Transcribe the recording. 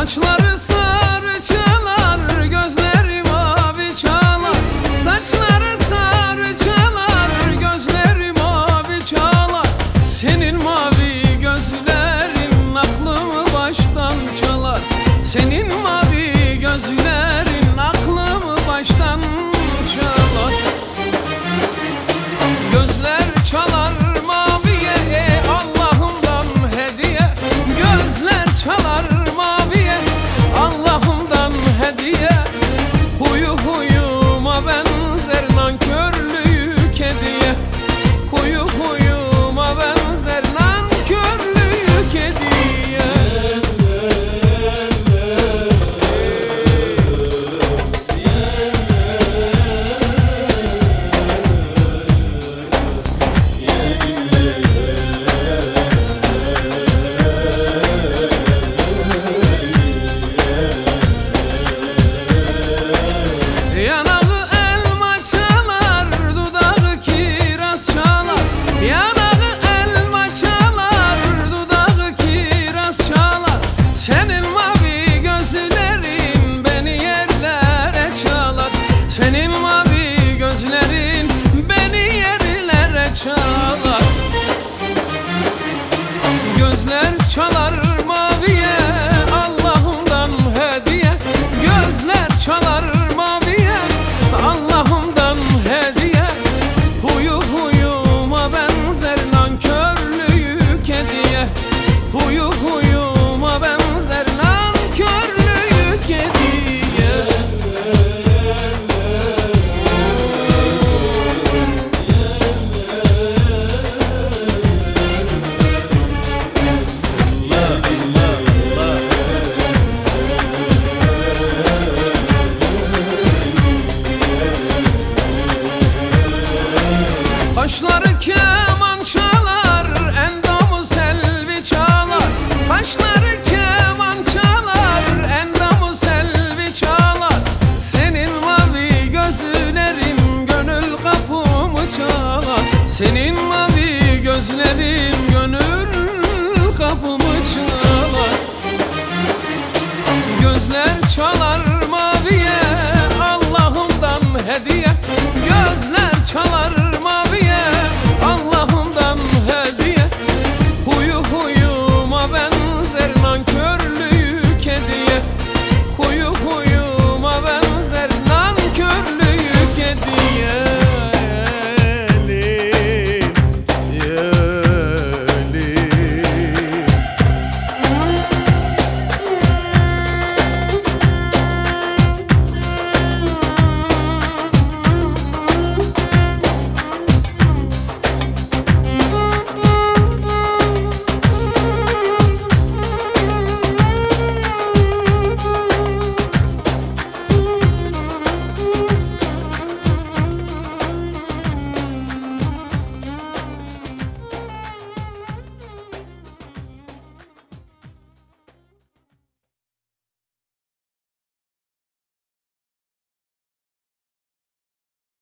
Saçları Gözler çalar maviye Allah'ımdan hediye. Gözler çalar maviye Allah'ımdan hediye. Huyu huyuma benzer nankörlüğü kediye. Huyu huyu Taşları keman çalar Endamı selvi çalar. Taşları keman çalar Endamı selvi çalar. Senin mavi gözlerin Gönül kapımı çalar. Senin mavi gözlerin